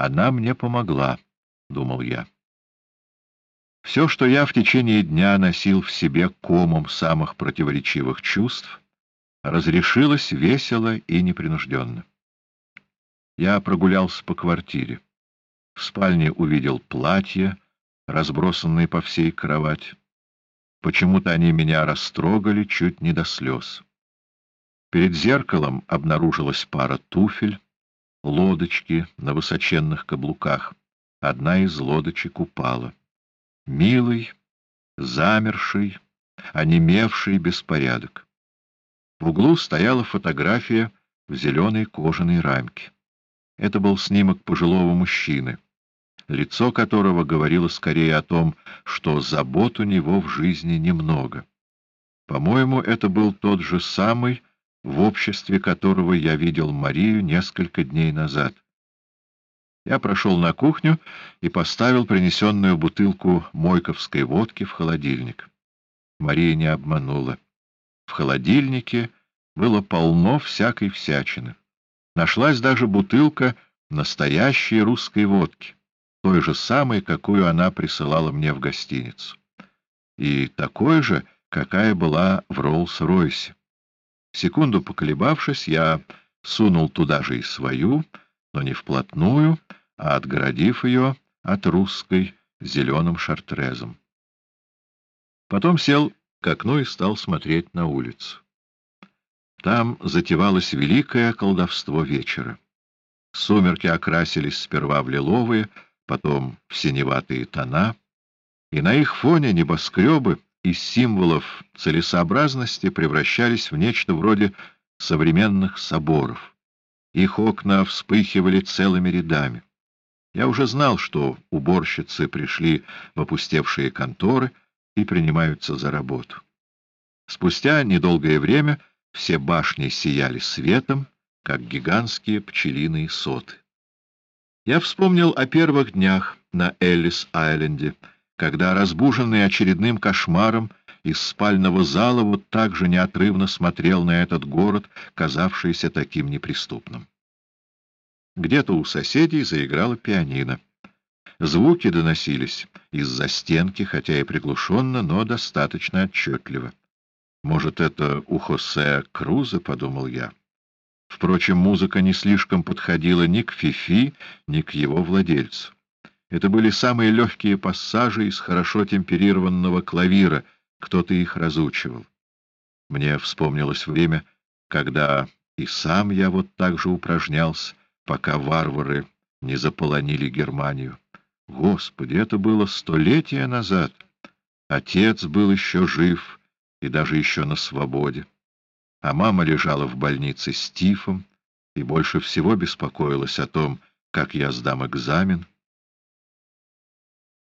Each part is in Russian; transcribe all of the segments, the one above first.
Она мне помогла, — думал я. Все, что я в течение дня носил в себе комом самых противоречивых чувств, разрешилось весело и непринужденно. Я прогулялся по квартире. В спальне увидел платья, разбросанные по всей кровати. Почему-то они меня растрогали чуть не до слез. Перед зеркалом обнаружилась пара туфель, лодочки на высоченных каблуках. Одна из лодочек упала. Милый, замерший, онемевший беспорядок. В углу стояла фотография в зеленой кожаной рамке. Это был снимок пожилого мужчины, лицо которого говорило скорее о том, что забот у него в жизни немного. По-моему, это был тот же самый, в обществе которого я видел Марию несколько дней назад. Я прошел на кухню и поставил принесенную бутылку мойковской водки в холодильник. Мария не обманула. В холодильнике было полно всякой всячины. Нашлась даже бутылка настоящей русской водки, той же самой, какую она присылала мне в гостиницу. И такой же, какая была в Роллс-Ройсе. Секунду поколебавшись, я сунул туда же и свою, но не вплотную, а отгородив ее от русской зеленым шартрезом. Потом сел к окну и стал смотреть на улицу. Там затевалось великое колдовство вечера. Сумерки окрасились сперва в лиловые, потом в синеватые тона, и на их фоне небоскребы из символов целесообразности превращались в нечто вроде современных соборов. Их окна вспыхивали целыми рядами. Я уже знал, что уборщицы пришли в опустевшие конторы и принимаются за работу. Спустя недолгое время все башни сияли светом, как гигантские пчелиные соты. Я вспомнил о первых днях на Эллис-Айленде, когда, разбуженный очередным кошмаром, из спального зала вот так же неотрывно смотрел на этот город, казавшийся таким неприступным. Где-то у соседей заиграла пианино. Звуки доносились из-за стенки, хотя и приглушенно, но достаточно отчетливо. «Может, это у Хосе Круза?» — подумал я. Впрочем, музыка не слишком подходила ни к Фифи, ни к его владельцу. Это были самые легкие пассажи из хорошо темперированного клавира, кто-то их разучивал. Мне вспомнилось время, когда и сам я вот так же упражнялся, пока варвары не заполонили Германию. Господи, это было столетия назад. Отец был еще жив и даже еще на свободе. А мама лежала в больнице с тифом и больше всего беспокоилась о том, как я сдам экзамен.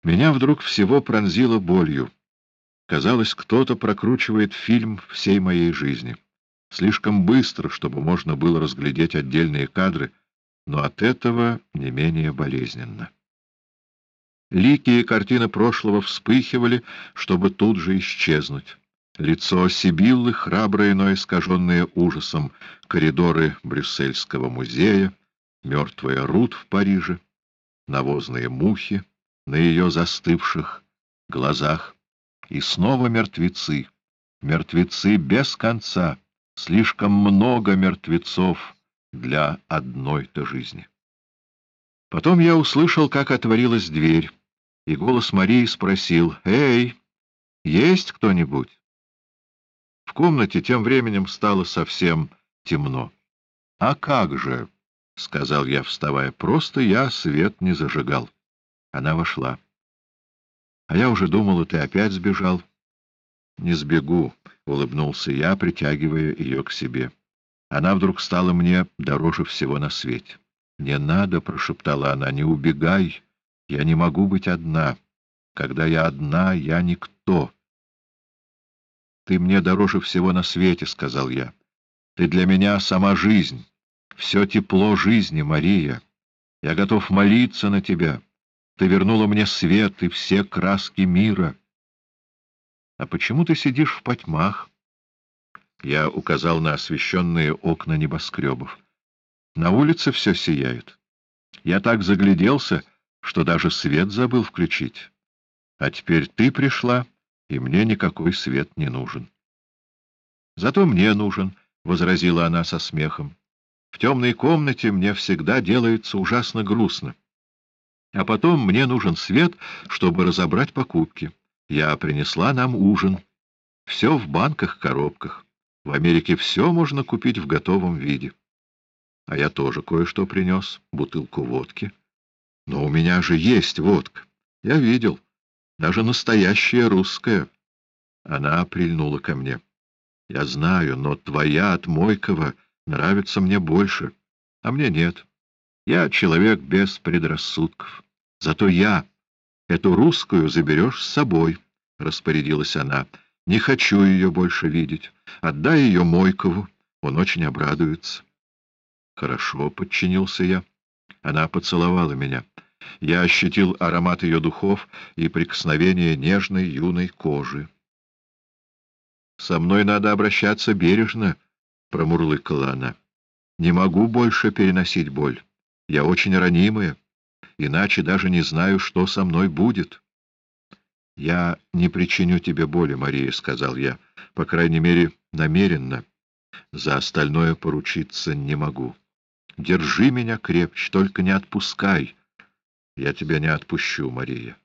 Меня вдруг всего пронзило болью. Казалось, кто-то прокручивает фильм всей моей жизни. Слишком быстро, чтобы можно было разглядеть отдельные кадры, но от этого не менее болезненно. Лики и картины прошлого вспыхивали, чтобы тут же исчезнуть. Лицо Сибиллы, храброе, но искаженное ужасом, коридоры Брюссельского музея, мертвая Рут в Париже, навозные мухи, на ее застывших глазах. И снова мертвецы, мертвецы без конца, слишком много мертвецов для одной-то жизни. Потом я услышал, как отворилась дверь, и голос Марии спросил, «Эй, есть кто-нибудь?» В комнате тем временем стало совсем темно. «А как же?» — сказал я, вставая. «Просто я свет не зажигал». Она вошла. «А я уже думал, ты опять сбежал». «Не сбегу», — улыбнулся я, притягивая ее к себе. Она вдруг стала мне дороже всего на свете. «Не надо», — прошептала она, — «не убегай. Я не могу быть одна. Когда я одна, я никто». «Ты мне дороже всего на свете», — сказал я. «Ты для меня сама жизнь, все тепло жизни, Мария. Я готов молиться на тебя». Ты вернула мне свет и все краски мира. А почему ты сидишь в потьмах? Я указал на освещенные окна небоскребов. На улице все сияет. Я так загляделся, что даже свет забыл включить. А теперь ты пришла, и мне никакой свет не нужен. — Зато мне нужен, — возразила она со смехом. — В темной комнате мне всегда делается ужасно грустно. А потом мне нужен свет, чтобы разобрать покупки. Я принесла нам ужин. Все в банках-коробках. В Америке все можно купить в готовом виде. А я тоже кое-что принес, бутылку водки. Но у меня же есть водка. Я видел. Даже настоящая русская. Она прильнула ко мне. Я знаю, но твоя от Мойкова нравится мне больше. А мне нет. Я человек без предрассудков. Зато я эту русскую заберешь с собой, — распорядилась она. Не хочу ее больше видеть. Отдай ее Мойкову, он очень обрадуется. Хорошо, — подчинился я. Она поцеловала меня. Я ощутил аромат ее духов и прикосновение нежной юной кожи. «Со мной надо обращаться бережно», — промурлыкала она. «Не могу больше переносить боль. Я очень ранимая, иначе даже не знаю, что со мной будет». «Я не причиню тебе боли, Мария», — сказал я, — «по крайней мере, намеренно. За остальное поручиться не могу». Держи меня крепче, только не отпускай. Я тебя не отпущу, Мария.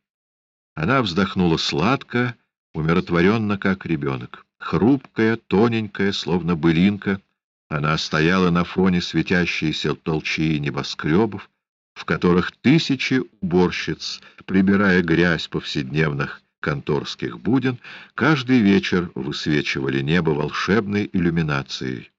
Она вздохнула сладко, умиротворенно, как ребенок. Хрупкая, тоненькая, словно былинка, она стояла на фоне светящейся толчии небоскребов, в которых тысячи уборщиц, прибирая грязь повседневных конторских буден, каждый вечер высвечивали небо волшебной иллюминацией.